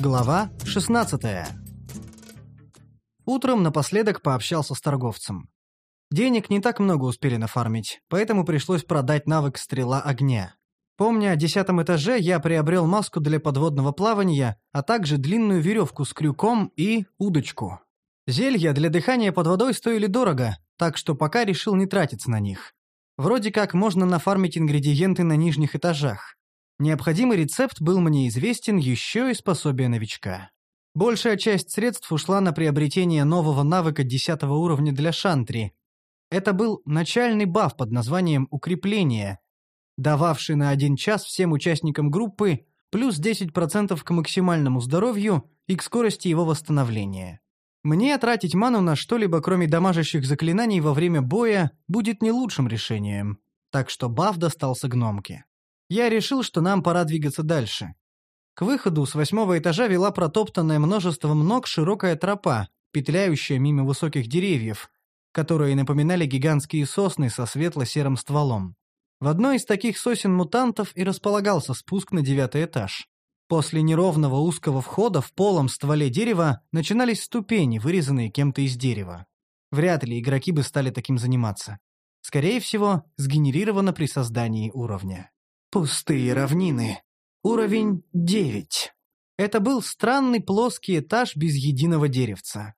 Глава 16 Утром напоследок пообщался с торговцем. Денег не так много успели нафармить, поэтому пришлось продать навык «Стрела огня». Помня о десятом этаже, я приобрел маску для подводного плавания, а также длинную веревку с крюком и удочку. Зелья для дыхания под водой стоили дорого, так что пока решил не тратиться на них. Вроде как можно нафармить ингредиенты на нижних этажах. Необходимый рецепт был мне известен еще из пособия новичка. Большая часть средств ушла на приобретение нового навыка 10 уровня для шантри. Это был начальный баф под названием «Укрепление», дававший на один час всем участникам группы плюс 10% к максимальному здоровью и к скорости его восстановления. Мне тратить ману на что-либо, кроме дамажащих заклинаний во время боя, будет не лучшим решением, так что баф достался гномке. Я решил, что нам пора двигаться дальше. К выходу с восьмого этажа вела протоптанная множеством ног широкая тропа, петляющая мимо высоких деревьев, которые напоминали гигантские сосны со светло-серым стволом. В одной из таких сосен мутантов и располагался спуск на девятый этаж. После неровного узкого входа в полом стволе дерева начинались ступени, вырезанные кем-то из дерева. Вряд ли игроки бы стали таким заниматься. Скорее всего, сгенерировано при создании уровня. Пустые равнины. Уровень 9. Это был странный плоский этаж без единого деревца.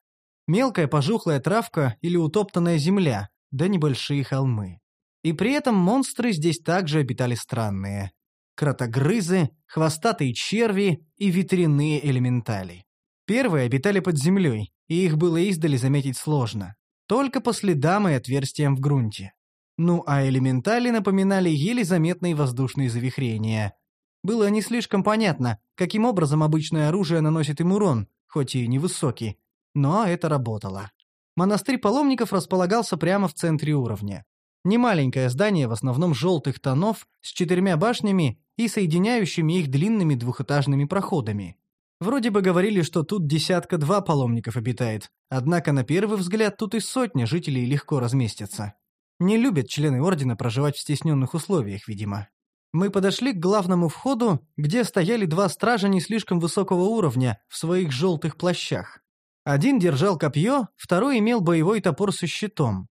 Мелкая пожухлая травка или утоптанная земля, да небольшие холмы. И при этом монстры здесь также обитали странные. Кротогрызы, хвостатые черви и ветряные элементали. Первые обитали под землей, и их было издали заметить сложно. Только по следам и отверстиям в грунте. Ну а элементали напоминали еле заметные воздушные завихрения. Было не слишком понятно, каким образом обычное оружие наносит им урон, хоть и невысокий, но это работало. Монастырь паломников располагался прямо в центре уровня. Немаленькое здание в основном желтых тонов с четырьмя башнями и соединяющими их длинными двухэтажными проходами. Вроде бы говорили, что тут десятка-два паломников обитает, однако на первый взгляд тут и сотня жителей легко разместятся. Не любят члены Ордена проживать в стесненных условиях, видимо. Мы подошли к главному входу, где стояли два стража не слишком высокого уровня в своих желтых плащах. Один держал копье, второй имел боевой топор со щитом.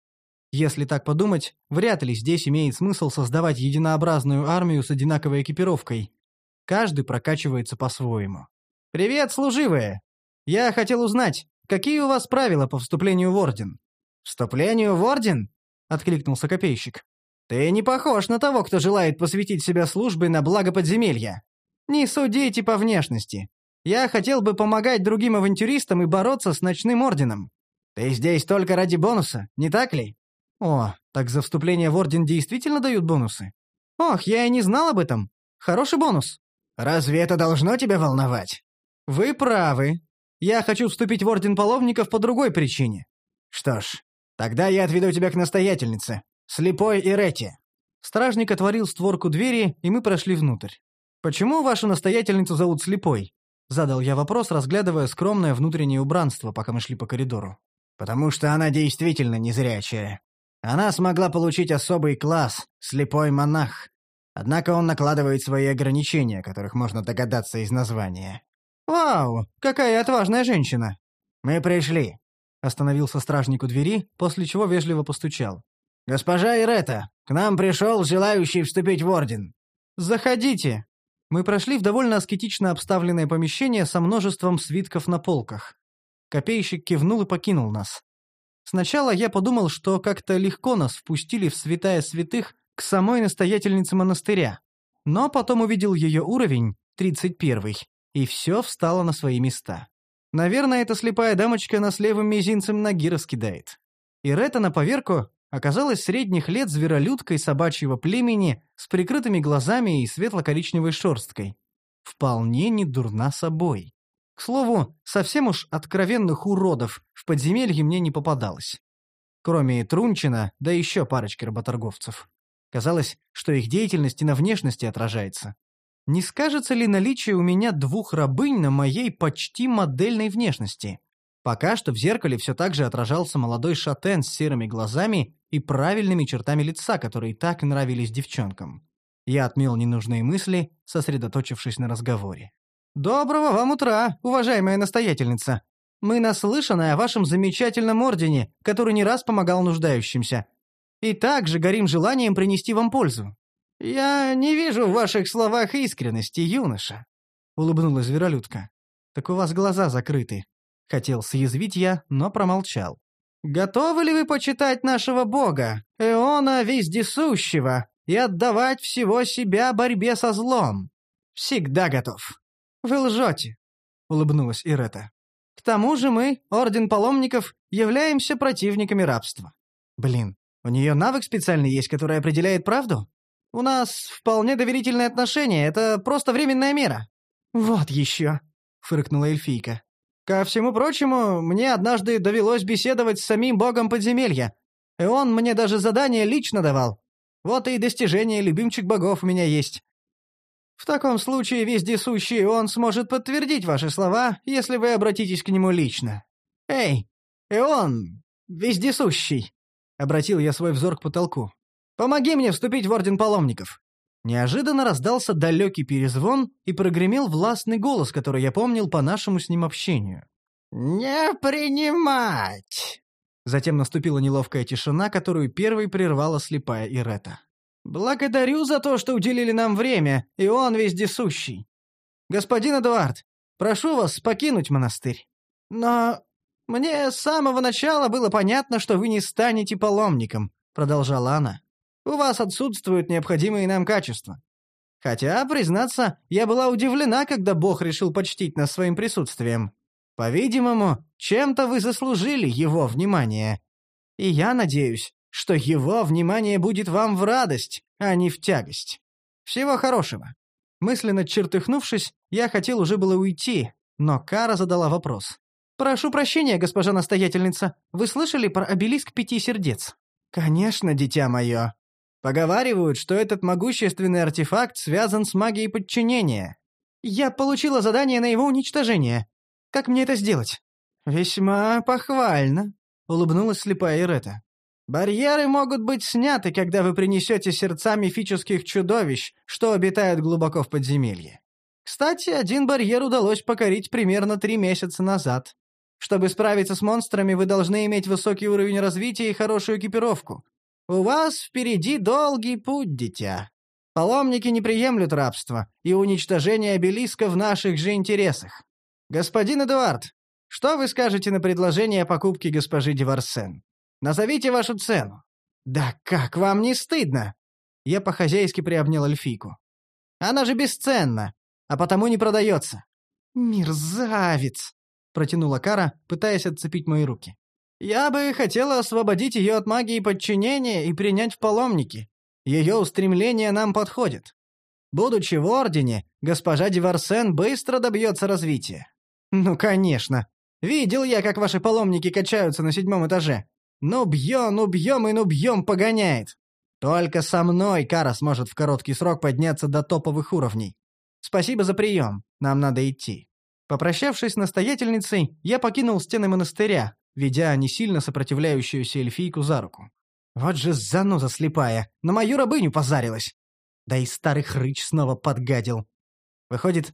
Если так подумать, вряд ли здесь имеет смысл создавать единообразную армию с одинаковой экипировкой. Каждый прокачивается по-своему. «Привет, служивые! Я хотел узнать, какие у вас правила по вступлению в Орден?» «Вступлению в Орден?» — откликнулся копейщик. «Ты не похож на того, кто желает посвятить себя службе на благо подземелья. Не судите по внешности. Я хотел бы помогать другим авантюристам и бороться с ночным орденом. Ты здесь только ради бонуса, не так ли?» О, так за вступление в Орден действительно дают бонусы? Ох, я и не знал об этом. Хороший бонус. Разве это должно тебя волновать? Вы правы. Я хочу вступить в Орден Половников по другой причине. Что ж, тогда я отведу тебя к настоятельнице, слепой Иретти. Стражник отворил створку двери, и мы прошли внутрь. «Почему вашу настоятельницу зовут Слепой?» Задал я вопрос, разглядывая скромное внутреннее убранство, пока мы шли по коридору. «Потому что она действительно незрячая. Она смогла получить особый класс — слепой монах. Однако он накладывает свои ограничения, которых можно догадаться из названия. «Вау, какая отважная женщина!» «Мы пришли», — остановился стражник у двери, после чего вежливо постучал. «Госпожа Ирета, к нам пришел желающий вступить в орден». «Заходите». Мы прошли в довольно аскетично обставленное помещение со множеством свитков на полках. Копейщик кивнул и покинул нас. Сначала я подумал, что как-то легко нас впустили в святая святых к самой настоятельнице монастыря. Но потом увидел ее уровень, 31 и все встало на свои места. Наверное, эта слепая дамочка нас левым мизинцем ноги раскидает. И Рета на поверку оказалась средних лет зверолюдкой собачьего племени с прикрытыми глазами и светло-коричневой шерсткой. Вполне не дурна собой. К слову, совсем уж откровенных уродов в подземелье мне не попадалось. Кроме Трунчина, да еще парочки работорговцев. Казалось, что их деятельность и на внешности отражается. Не скажется ли наличие у меня двух рабынь на моей почти модельной внешности? Пока что в зеркале все так же отражался молодой шатен с серыми глазами и правильными чертами лица, которые так нравились девчонкам. Я отмел ненужные мысли, сосредоточившись на разговоре. «Доброго вам утра, уважаемая настоятельница. Мы наслышаны о вашем замечательном ордене, который не раз помогал нуждающимся. И также горим желанием принести вам пользу. Я не вижу в ваших словах искренности, юноша», — улыбнулась зверолюдка. «Так у вас глаза закрыты». Хотел съязвить я, но промолчал. «Готовы ли вы почитать нашего бога, Эона Вездесущего, и отдавать всего себя борьбе со злом?» «Всегда готов». «Вы лжете», — улыбнулась Ирета. «К тому же мы, Орден Паломников, являемся противниками рабства». «Блин, у нее навык специальный есть, который определяет правду?» «У нас вполне доверительные отношения, это просто временная мера». «Вот еще», — фыркнула эльфийка. «Ко всему прочему, мне однажды довелось беседовать с самим богом подземелья, и он мне даже задание лично давал. Вот и достижение любимчик богов у меня есть. В таком случае вездесущий он сможет подтвердить ваши слова, если вы обратитесь к нему лично. Эй, Эон, вездесущий!» Обратил я свой взор к потолку. «Помоги мне вступить в Орден Паломников!» Неожиданно раздался далекий перезвон и прогремел властный голос, который я помнил по нашему с ним общению. «Не принимать!» Затем наступила неловкая тишина, которую первой прервала слепая Ирета. «Благодарю за то, что уделили нам время, и он вездесущий. Господин Эдуард, прошу вас покинуть монастырь. Но мне с самого начала было понятно, что вы не станете паломником», — продолжала она. «У вас отсутствуют необходимые нам качества. Хотя, признаться, я была удивлена, когда Бог решил почтить нас своим присутствием. По-видимому, чем-то вы заслужили его внимание. И я надеюсь, что его внимание будет вам в радость, а не в тягость. Всего хорошего». Мысленно чертыхнувшись, я хотел уже было уйти, но Кара задала вопрос. «Прошу прощения, госпожа настоятельница, вы слышали про обелиск пяти сердец?» «Конечно, дитя мое. Поговаривают, что этот могущественный артефакт связан с магией подчинения. Я получила задание на его уничтожение. Как мне это сделать?» «Весьма похвально», — улыбнулась слепая Ирета. «Барьеры могут быть сняты, когда вы принесете сердца мифических чудовищ, что обитают глубоко в подземелье. Кстати, один барьер удалось покорить примерно три месяца назад. Чтобы справиться с монстрами, вы должны иметь высокий уровень развития и хорошую экипировку. У вас впереди долгий путь, дитя. Паломники не приемлют рабство, и уничтожение обелиска в наших же интересах. «Господин Эдуард, что вы скажете на предложение о покупке госпожи Деварсен? Назовите вашу цену». «Да как вам не стыдно?» Я по-хозяйски приобнял эльфийку. «Она же бесценна, а потому не продается». «Мерзавец!» — протянула Кара, пытаясь отцепить мои руки. «Я бы хотела освободить ее от магии подчинения и принять в паломники. Ее устремления нам подходят. Будучи в Ордене, госпожа Деварсен быстро добьется развития. «Ну, конечно. Видел я, как ваши паломники качаются на седьмом этаже. Ну бьем, ну бьем и ну бьем погоняет. Только со мной Кара сможет в короткий срок подняться до топовых уровней. Спасибо за прием. Нам надо идти». Попрощавшись с настоятельницей, я покинул стены монастыря, ведя не сильно сопротивляющуюся эльфийку за руку. Вот же заноза слепая, на мою рабыню позарилась. Да и старый хрыч снова подгадил. Выходит,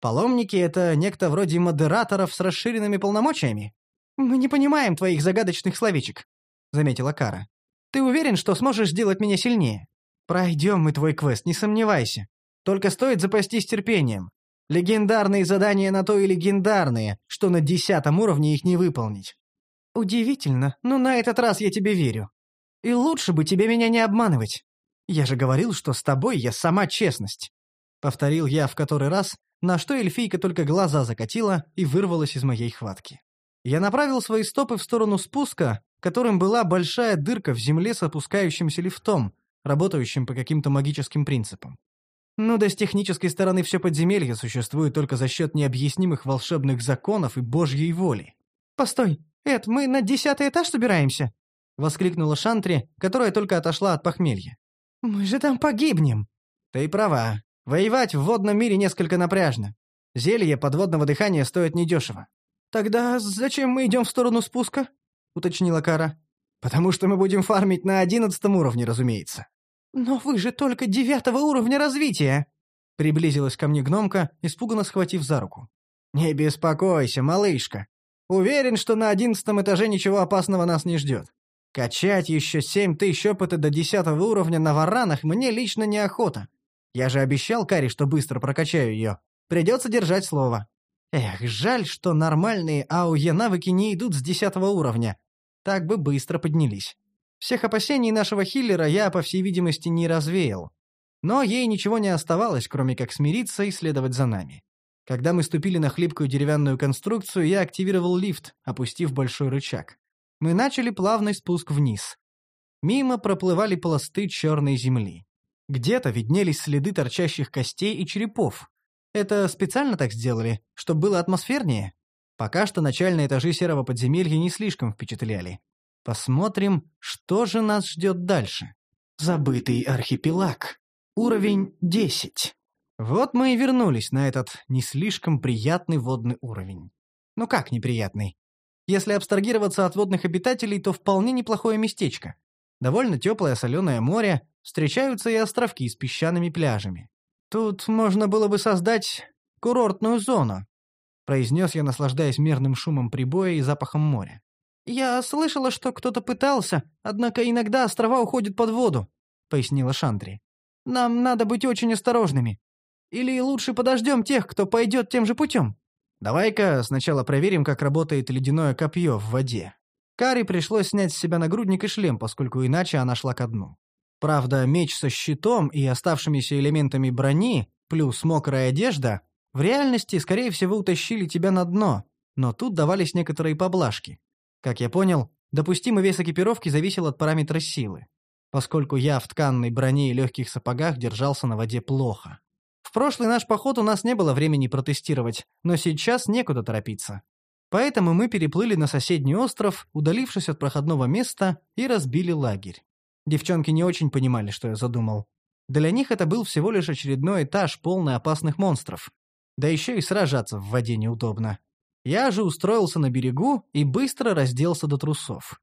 Паломники — это некто вроде модераторов с расширенными полномочиями? Мы не понимаем твоих загадочных словечек», — заметила Кара. «Ты уверен, что сможешь сделать меня сильнее? Пройдем мы твой квест, не сомневайся. Только стоит запастись терпением. Легендарные задания на то и легендарные, что на десятом уровне их не выполнить. Удивительно, но на этот раз я тебе верю. И лучше бы тебе меня не обманывать. Я же говорил, что с тобой я сама честность. Повторил я в который раз, на что эльфийка только глаза закатила и вырвалась из моей хватки. Я направил свои стопы в сторону спуска, которым была большая дырка в земле с опускающимся лифтом, работающим по каким-то магическим принципам. Ну да с технической стороны все подземелье существует только за счет необъяснимых волшебных законов и божьей воли. «Постой, Эд, мы на десятый этаж собираемся?» — воскликнула Шантри, которая только отошла от похмелья. «Мы же там погибнем!» «Ты права. Воевать в водном мире несколько напряжно. Зелье подводного дыхания стоит недешево. «Тогда зачем мы идем в сторону спуска?» — уточнила Кара. «Потому что мы будем фармить на одиннадцатом уровне, разумеется». «Но вы же только девятого уровня развития!» Приблизилась ко мне гномка, испуганно схватив за руку. «Не беспокойся, малышка. Уверен, что на одиннадцатом этаже ничего опасного нас не ждет. Качать еще семь тысяч опыта до десятого уровня на варанах мне лично неохота. Я же обещал Кари, что быстро прокачаю ее. Придется держать слово. Эх, жаль, что нормальные АОЕ навыки не идут с десятого уровня. Так бы быстро поднялись. Всех опасений нашего хиллера я, по всей видимости, не развеял. Но ей ничего не оставалось, кроме как смириться и следовать за нами. Когда мы ступили на хлипкую деревянную конструкцию, я активировал лифт, опустив большой рычаг. Мы начали плавный спуск вниз. Мимо проплывали пласты черной земли. Где-то виднелись следы торчащих костей и черепов. Это специально так сделали, чтобы было атмосфернее? Пока что начальные этажи серого подземелья не слишком впечатляли. Посмотрим, что же нас ждет дальше. Забытый архипелаг. Уровень 10. Вот мы и вернулись на этот не слишком приятный водный уровень. Ну как неприятный? Если абстрагироваться от водных обитателей, то вполне неплохое местечко. Довольно теплое соленое море, встречаются и островки с песчаными пляжами. Тут можно было бы создать курортную зону, произнес я, наслаждаясь мирным шумом прибоя и запахом моря. «Я слышала, что кто-то пытался, однако иногда острова уходят под воду», — пояснила Шантри. «Нам надо быть очень осторожными. Или лучше подождем тех, кто пойдет тем же путем?» «Давай-ка сначала проверим, как работает ледяное копье в воде». Кари пришлось снять с себя нагрудник и шлем, поскольку иначе она шла ко дну. Правда, меч со щитом и оставшимися элементами брони, плюс мокрая одежда, в реальности, скорее всего, утащили тебя на дно, но тут давались некоторые поблажки. Как я понял, допустимый вес экипировки зависел от параметра силы, поскольку я в тканной броне и легких сапогах держался на воде плохо. В прошлый наш поход у нас не было времени протестировать, но сейчас некуда торопиться. Поэтому мы переплыли на соседний остров, удалившись от проходного места, и разбили лагерь. Девчонки не очень понимали, что я задумал. Для них это был всего лишь очередной этаж, полный опасных монстров. Да еще и сражаться в воде неудобно. Я же устроился на берегу и быстро разделся до трусов.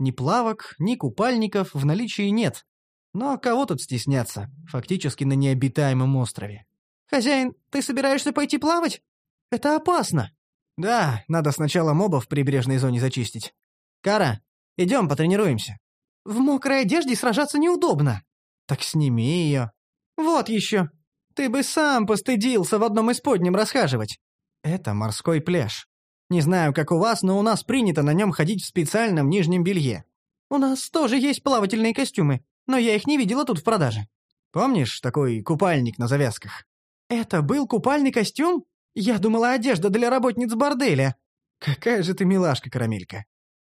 Ни плавок, ни купальников в наличии нет. Но кого тут стесняться, фактически на необитаемом острове. «Хозяин, ты собираешься пойти плавать? Это опасно!» «Да, надо сначала мобов в прибрежной зоне зачистить. Кара, идем потренируемся». «В мокрой одежде сражаться неудобно». «Так сними ее». «Вот еще. Ты бы сам постыдился в одном из подням расхаживать. Это морской пляж. Не знаю, как у вас, но у нас принято на нем ходить в специальном нижнем белье. У нас тоже есть плавательные костюмы, но я их не видела тут в продаже. Помнишь такой купальник на завязках? Это был купальный костюм? Я думала, одежда для работниц борделя. Какая же ты милашка, Карамелька.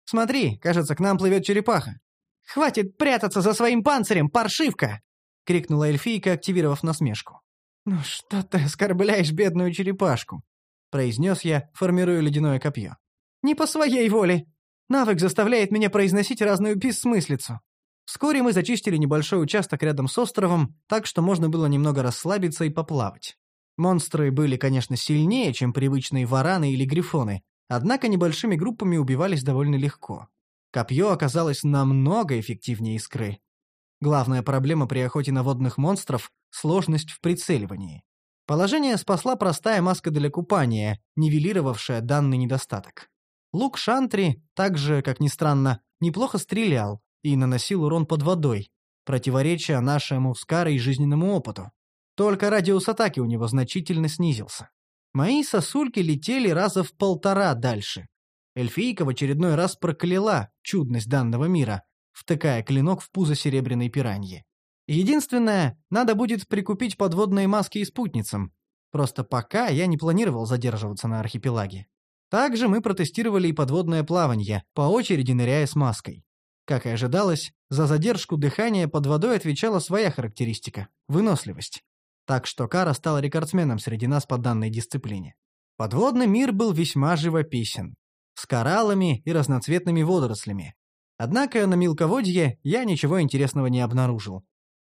Смотри, кажется, к нам плывет черепаха. Хватит прятаться за своим панцирем, паршивка! крикнула эльфийка, активировав насмешку. Ну что ты оскорбляешь бедную черепашку? — произнес я, формируя ледяное копье. «Не по своей воле. Навык заставляет меня произносить разную бессмыслицу». Вскоре мы зачистили небольшой участок рядом с островом, так что можно было немного расслабиться и поплавать. Монстры были, конечно, сильнее, чем привычные вараны или грифоны, однако небольшими группами убивались довольно легко. Копье оказалось намного эффективнее искры. Главная проблема при охоте на водных монстров — сложность в прицеливании. Положение спасла простая маска для купания, нивелировавшая данный недостаток. Лук Шантри, так же, как ни странно, неплохо стрелял и наносил урон под водой, противоречия нашему с Карой жизненному опыту. Только радиус атаки у него значительно снизился. Мои сосульки летели раза в полтора дальше. Эльфийка в очередной раз прокляла чудность данного мира, втыкая клинок в пузо серебряной пираньи. Единственное, надо будет прикупить подводные маски и спутницам. Просто пока я не планировал задерживаться на архипелаге. Также мы протестировали и подводное плавание, по очереди ныряя с маской. Как и ожидалось, за задержку дыхания под водой отвечала своя характеристика – выносливость. Так что Кара стала рекордсменом среди нас по данной дисциплине. Подводный мир был весьма живописен. С кораллами и разноцветными водорослями. Однако на мелководье я ничего интересного не обнаружил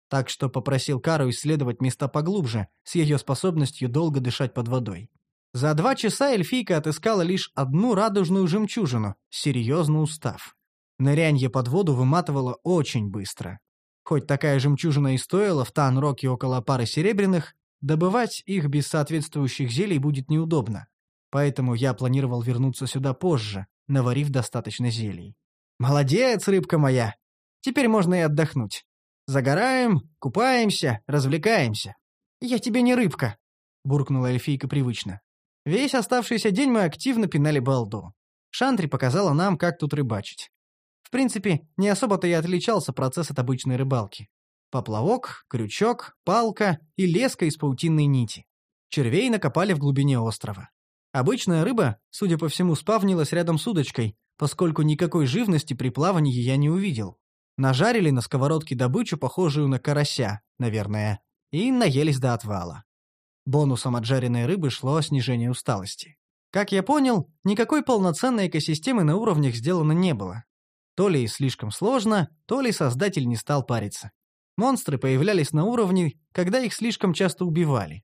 так что попросил Кару исследовать места поглубже, с ее способностью долго дышать под водой. За два часа эльфийка отыскала лишь одну радужную жемчужину, серьезно устав. Нырянье под воду выматывало очень быстро. Хоть такая жемчужина и стоила в Тан-Роке около пары серебряных, добывать их без соответствующих зелий будет неудобно. Поэтому я планировал вернуться сюда позже, наварив достаточно зелий. «Молодец, рыбка моя! Теперь можно и отдохнуть. Загораем, купаемся, развлекаемся. Я тебе не рыбка!» — буркнула эльфийка привычно. Весь оставшийся день мы активно пинали балду. Шантри показала нам, как тут рыбачить. В принципе, не особо-то и отличался процесс от обычной рыбалки. Поплавок, крючок, палка и леска из паутинной нити. Червей накопали в глубине острова. Обычная рыба, судя по всему, спавнилась рядом с удочкой, поскольку никакой живности при плавании я не увидел. Нажарили на сковородке добычу, похожую на карася, наверное, и наелись до отвала. Бонусом от жареной рыбы шло снижение усталости. Как я понял, никакой полноценной экосистемы на уровнях сделано не было. То ли слишком сложно, то ли создатель не стал париться. Монстры появлялись на уровне, когда их слишком часто убивали.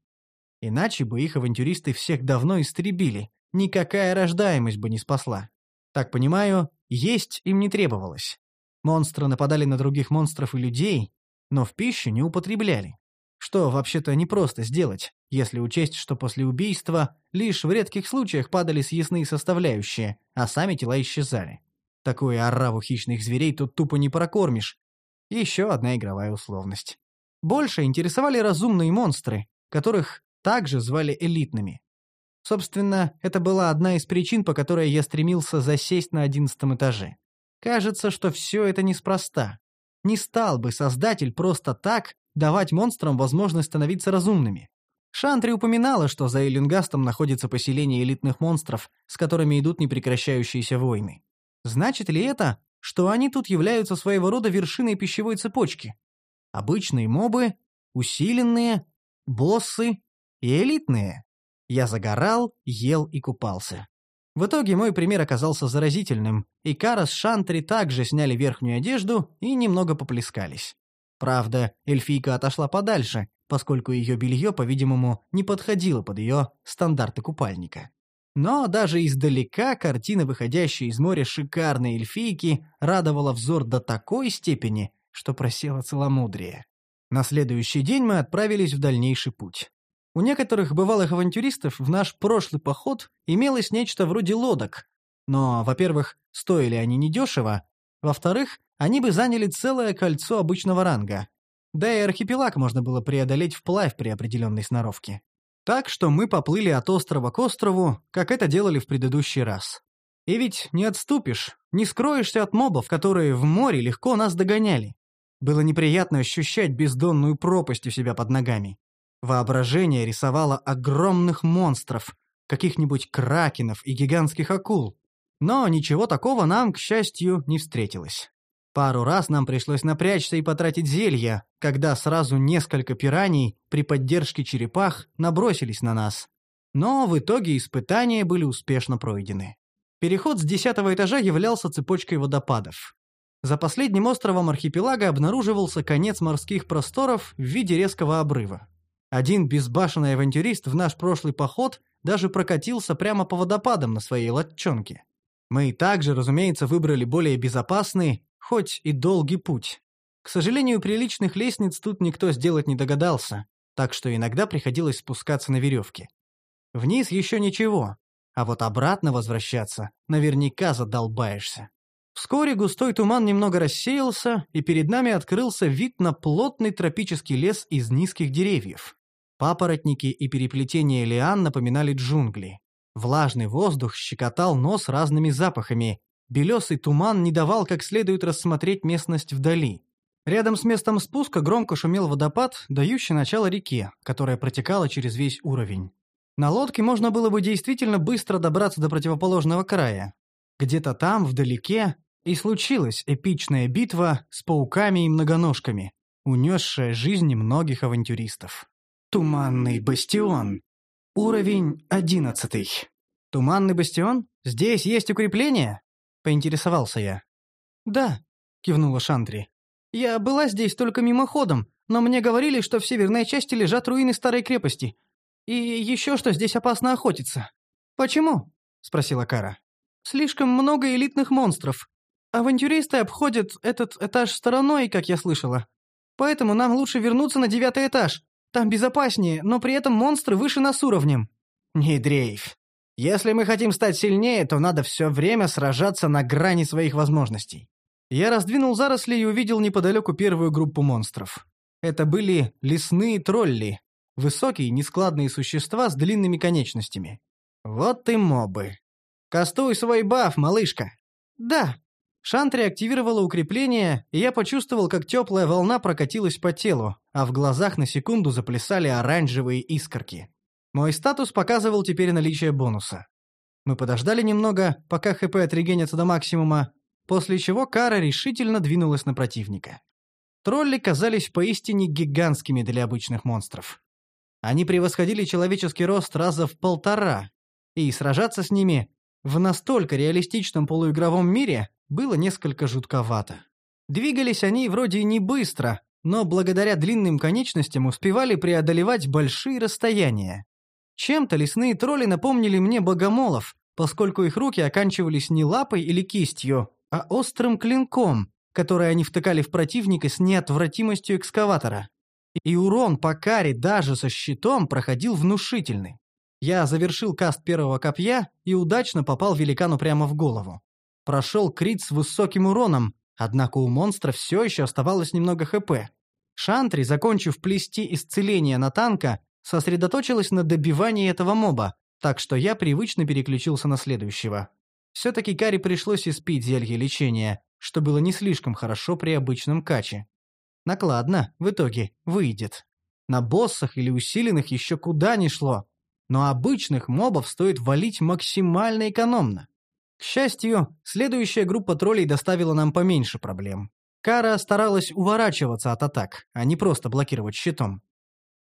Иначе бы их авантюристы всех давно истребили, никакая рождаемость бы не спасла. Так понимаю, есть им не требовалось. Монстры нападали на других монстров и людей, но в пищу не употребляли. Что вообще-то непросто сделать, если учесть, что после убийства лишь в редких случаях падали съестные составляющие, а сами тела исчезали. Такую ораву хищных зверей тут тупо не прокормишь. Еще одна игровая условность. Больше интересовали разумные монстры, которых также звали элитными. Собственно, это была одна из причин, по которой я стремился засесть на одиннадцатом этаже. Кажется, что все это неспроста. Не стал бы создатель просто так давать монстрам возможность становиться разумными. Шантри упоминала, что за Эллингастом находится поселение элитных монстров, с которыми идут непрекращающиеся войны. Значит ли это, что они тут являются своего рода вершиной пищевой цепочки? Обычные мобы, усиленные, боссы и элитные. Я загорал, ел и купался. В итоге мой пример оказался заразительным, и Кара с Шантри также сняли верхнюю одежду и немного поплескались. Правда, эльфийка отошла подальше, поскольку ее белье, по-видимому, не подходило под ее стандарты купальника. Но даже издалека картина, выходящая из моря шикарной эльфийки, радовала взор до такой степени, что просела целомудрие. На следующий день мы отправились в дальнейший путь. У некоторых бывалых авантюристов в наш прошлый поход имелось нечто вроде лодок. Но, во-первых, стоили они недешево, во-вторых, они бы заняли целое кольцо обычного ранга. Да и архипелаг можно было преодолеть вплавь при определенной сноровке. Так что мы поплыли от острова к острову, как это делали в предыдущий раз. И ведь не отступишь, не скроешься от мобов, которые в море легко нас догоняли. Было неприятно ощущать бездонную пропасть у себя под ногами. Воображение рисовало огромных монстров, каких-нибудь кракенов и гигантских акул. Но ничего такого нам, к счастью, не встретилось. Пару раз нам пришлось напрячься и потратить зелья, когда сразу несколько пираний при поддержке черепах набросились на нас. Но в итоге испытания были успешно пройдены. Переход с десятого этажа являлся цепочкой водопадов. За последним островом архипелага обнаруживался конец морских просторов в виде резкого обрыва. Один безбашенный авантюрист в наш прошлый поход даже прокатился прямо по водопадам на своей лодчонке. Мы также, разумеется, выбрали более безопасный, хоть и долгий путь. К сожалению, приличных лестниц тут никто сделать не догадался, так что иногда приходилось спускаться на веревке. Вниз еще ничего, а вот обратно возвращаться наверняка задолбаешься. Вскоре густой туман немного рассеялся, и перед нами открылся вид на плотный тропический лес из низких деревьев. Папоротники и переплетения лиан напоминали джунгли. Влажный воздух щекотал нос разными запахами, Белесый туман не давал как следует рассмотреть местность вдали. Рядом с местом спуска громко шумел водопад, дающий начало реке, которая протекала через весь уровень. На лодке можно было бы действительно быстро добраться до противоположного края. Где-то там, вдалеке, и случилась эпичная битва с пауками и многоножками, унесшая жизни многих авантюристов. Туманный бастион. Уровень одиннадцатый. Туманный бастион? Здесь есть укрепление? поинтересовался я. «Да», — кивнула Шантри. «Я была здесь только мимоходом, но мне говорили, что в северной части лежат руины старой крепости. И еще что здесь опасно охотиться». «Почему?» — спросила Кара. «Слишком много элитных монстров. Авантюристы обходят этот этаж стороной, как я слышала. Поэтому нам лучше вернуться на девятый этаж. Там безопаснее, но при этом монстры выше нас уровнем». «Не дрейф. Если мы хотим стать сильнее, то надо все время сражаться на грани своих возможностей». Я раздвинул заросли и увидел неподалеку первую группу монстров. Это были лесные тролли, высокие нескладные существа с длинными конечностями. Вот и мобы. Кастуй свой баф, малышка. Да. Шантри активировала укрепление, и я почувствовал, как теплая волна прокатилась по телу, а в глазах на секунду заплясали оранжевые искорки. Мой статус показывал теперь наличие бонуса. Мы подождали немного, пока ХП отрегенится до максимума, после чего Кара решительно двинулась на противника. Тролли казались поистине гигантскими для обычных монстров. Они превосходили человеческий рост раза в полтора, и сражаться с ними в настолько реалистичном полуигровом мире было несколько жутковато. Двигались они вроде не быстро, но благодаря длинным конечностям успевали преодолевать большие расстояния. Чем-то лесные тролли напомнили мне богомолов, поскольку их руки оканчивались не лапой или кистью, а острым клинком, который они втыкали в противника с неотвратимостью экскаватора. И урон по каре даже со щитом проходил внушительный. Я завершил каст первого копья и удачно попал великану прямо в голову. Прошел крит с высоким уроном, однако у монстра все еще оставалось немного ХП. Шантри, закончив плести исцеление на танка, сосредоточилась на добивании этого моба, так что я привычно переключился на следующего. Все-таки Каре пришлось испить зелье лечения, что было не слишком хорошо при обычном каче. Накладно, в итоге, выйдет. На боссах или усиленных еще куда ни шло. Но обычных мобов стоит валить максимально экономно. К счастью, следующая группа троллей доставила нам поменьше проблем. Кара старалась уворачиваться от атак, а не просто блокировать щитом.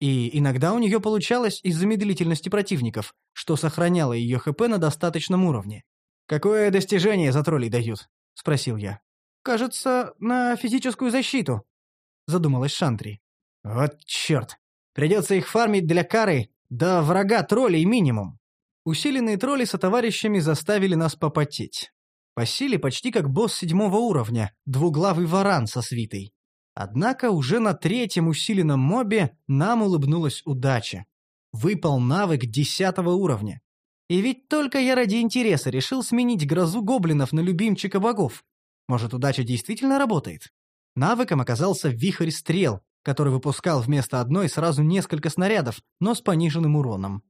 И иногда у нее получалось из-за медлительности противников, что сохраняло ее ХП на достаточном уровне. «Какое достижение за троллей дают?» — спросил я. «Кажется, на физическую защиту», — задумалась Шантри. «Вот черт! Придется их фармить для кары, да врага троллей минимум!» Усиленные тролли со товарищами заставили нас попотеть. По силе почти как босс седьмого уровня, двуглавый варан со свитой. Однако уже на третьем усиленном мобе нам улыбнулась удача. Выпал навык десятого уровня. И ведь только я ради интереса решил сменить грозу гоблинов на любимчика богов. Может, удача действительно работает? Навыком оказался вихрь стрел, который выпускал вместо одной сразу несколько снарядов, но с пониженным уроном.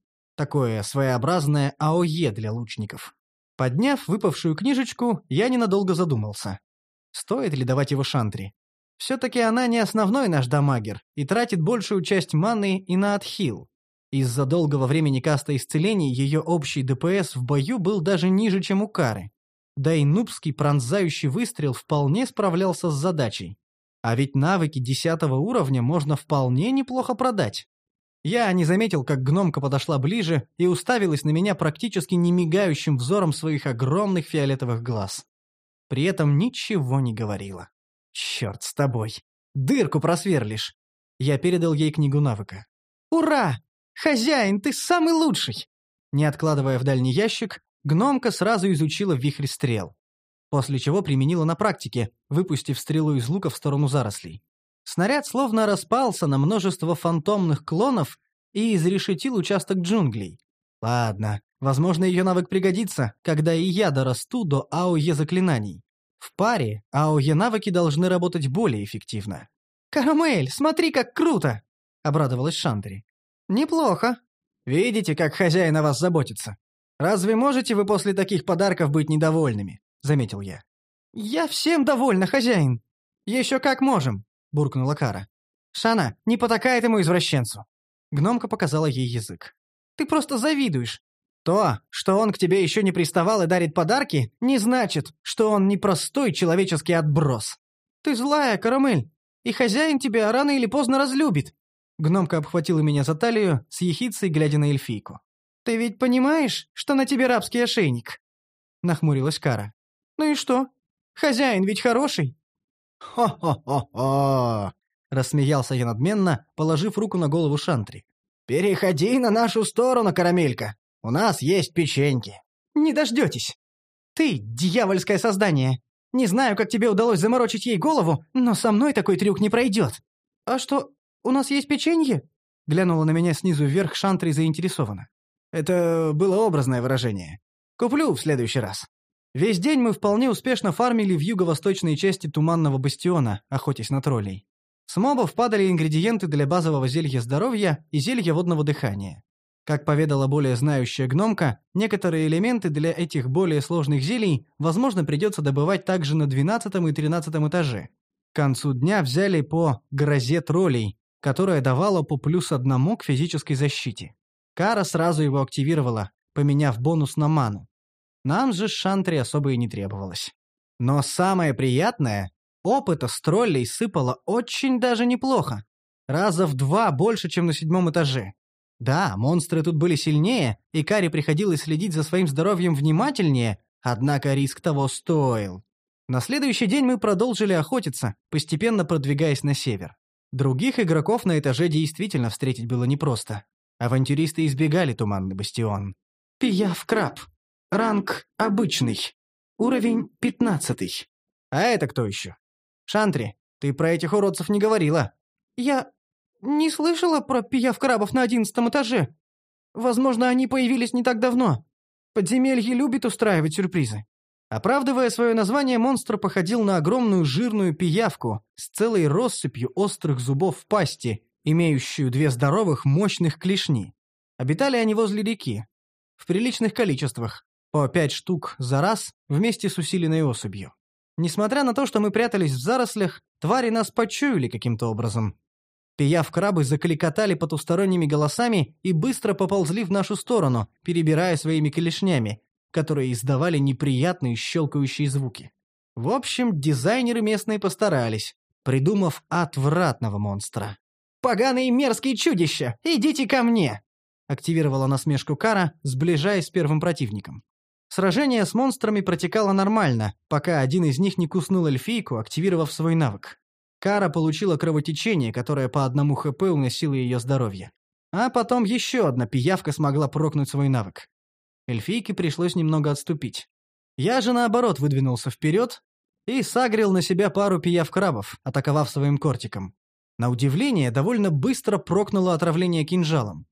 Такое своеобразное АОЕ для лучников. Подняв выпавшую книжечку, я ненадолго задумался. Стоит ли давать его Шантри? Все-таки она не основной наш дамагер и тратит большую часть маны и на отхил. Из-за долгого времени каста исцелений ее общий ДПС в бою был даже ниже, чем у Кары. Да и нубский пронзающий выстрел вполне справлялся с задачей. А ведь навыки десятого уровня можно вполне неплохо продать. Я не заметил, как гномка подошла ближе и уставилась на меня практически не мигающим взором своих огромных фиолетовых глаз. При этом ничего не говорила. «Черт с тобой! Дырку просверлишь!» Я передал ей книгу навыка. «Ура! «Хозяин, ты самый лучший!» Не откладывая в дальний ящик, гномка сразу изучила вихрь стрел. После чего применила на практике, выпустив стрелу из лука в сторону зарослей. Снаряд словно распался на множество фантомных клонов и изрешетил участок джунглей. Ладно, возможно, ее навык пригодится, когда и я дорасту до АОЕ заклинаний. В паре АОЕ навыки должны работать более эффективно. «Карамель, смотри, как круто!» — обрадовалась Шантри. «Неплохо. Видите, как хозяин о вас заботится. Разве можете вы после таких подарков быть недовольными?» — заметил я. «Я всем довольна, хозяин. Еще как можем», — буркнула Кара. «Шана, не потакает ему извращенцу». Гномка показала ей язык. «Ты просто завидуешь. То, что он к тебе еще не приставал и дарит подарки, не значит, что он непростой человеческий отброс. Ты злая, Карамель, и хозяин тебя рано или поздно разлюбит. Гномка обхватила меня за талию, с ехицей глядя на эльфийку. «Ты ведь понимаешь, что на тебе рабский ошейник?» Нахмурилась Кара. «Ну и что? Хозяин ведь хороший». «Хо-хо-хо-хо!» Рассмеялся я надменно, положив руку на голову Шантри. «Переходи на нашу сторону, карамелька. У нас есть печеньки». «Не дождетесь. Ты, дьявольское создание. Не знаю, как тебе удалось заморочить ей голову, но со мной такой трюк не пройдет. «А что, у нас есть печенье?» Глянула на меня снизу вверх Шантри заинтересованно. Это было образное выражение. Куплю в следующий раз. Весь день мы вполне успешно фармили в юго-восточной части Туманного Бастиона, охотясь на троллей. С мобов падали ингредиенты для базового зелья здоровья и зелья водного дыхания. Как поведала более знающая гномка, некоторые элементы для этих более сложных зелий, возможно, придется добывать также на 12 и 13 этаже. К концу дня взяли по «грозе троллей», которая давала по плюс одному к физической защите. Кара сразу его активировала, поменяв бонус на ману. Нам же шантри особо и не требовалось. Но самое приятное, опыта с троллей сыпало очень даже неплохо. Раза в два больше, чем на седьмом этаже. Да, монстры тут были сильнее, и Каре приходилось следить за своим здоровьем внимательнее, однако риск того стоил. На следующий день мы продолжили охотиться, постепенно продвигаясь на север. Других игроков на этаже действительно встретить было непросто. Авантюристы избегали туманный бастион. Пияв краб. Ранг обычный. Уровень пятнадцатый. А это кто еще? Шантри, ты про этих уродцев не говорила. Я не слышала про пияв крабов на одиннадцатом этаже. Возможно, они появились не так давно. Подземелье любит устраивать сюрпризы. Оправдывая свое название, монстр походил на огромную жирную пиявку с целой россыпью острых зубов в пасти, имеющую две здоровых мощных клешни. Обитали они возле реки. В приличных количествах, по пять штук за раз, вместе с усиленной особью. Несмотря на то, что мы прятались в зарослях, твари нас почуяли каким-то образом. Пияв-крабы закликотали потусторонними голосами и быстро поползли в нашу сторону, перебирая своими клешнями, которые издавали неприятные щелкающие звуки. В общем, дизайнеры местные постарались, придумав отвратного монстра. «Поганые мерзкие чудища! Идите ко мне!» активировала насмешку Кара, сближаясь с первым противником. Сражение с монстрами протекало нормально, пока один из них не куснул эльфийку, активировав свой навык. Кара получила кровотечение, которое по одному ХП уносило ее здоровье. А потом еще одна пиявка смогла прокнуть свой навык. Эльфийке пришлось немного отступить. Я же, наоборот, выдвинулся вперед и сагрил на себя пару пияв-крабов, атаковав своим кортиком. На удивление, довольно быстро прокнуло отравление кинжалом.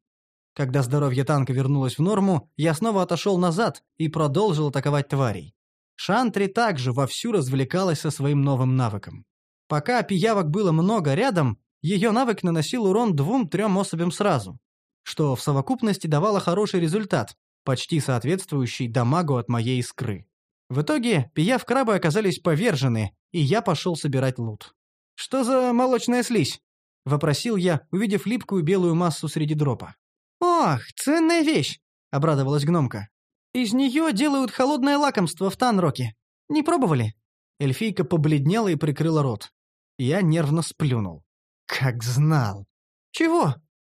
Когда здоровье танка вернулось в норму, я снова отошел назад и продолжил атаковать тварей. Шантри также вовсю развлекалась со своим новым навыком. Пока пиявок было много рядом, ее навык наносил урон двум-трем особям сразу, что в совокупности давало хороший результат, почти соответствующий дамагу от моей искры. В итоге пияв-крабы оказались повержены, и я пошел собирать лут. «Что за молочная слизь?» — вопросил я, увидев липкую белую массу среди дропа. «Ох, ценная вещь!» — обрадовалась гномка. «Из нее делают холодное лакомство в Танроке. Не пробовали?» Эльфийка побледнела и прикрыла рот. Я нервно сплюнул. «Как знал!» «Чего?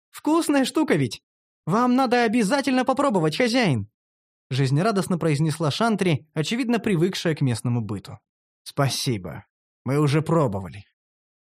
Вкусная штука ведь!» «Вам надо обязательно попробовать, хозяин!» Жизнерадостно произнесла Шантри, очевидно привыкшая к местному быту. «Спасибо. Мы уже пробовали».